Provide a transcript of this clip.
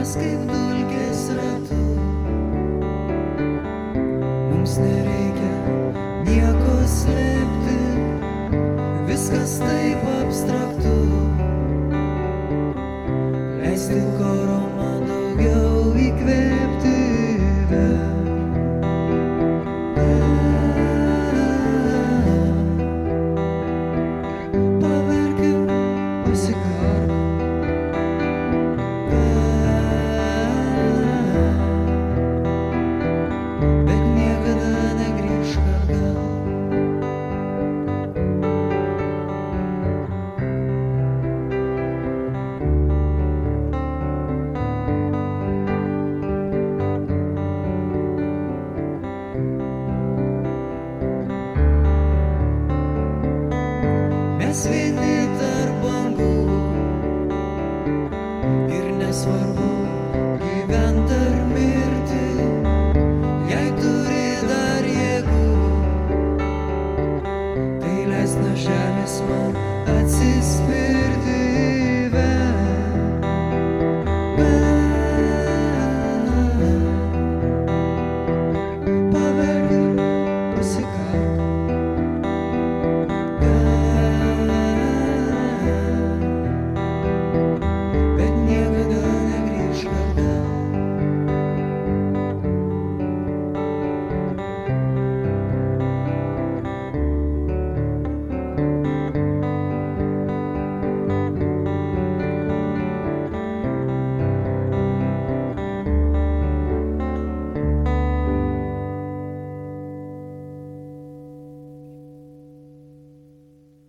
mes kaip dulkės ratu. Mums nereikia nieko slėpti, viskas taip abstraktu. Leisti koro man daugiau įkvėpti. nuo žemės man atsispirti.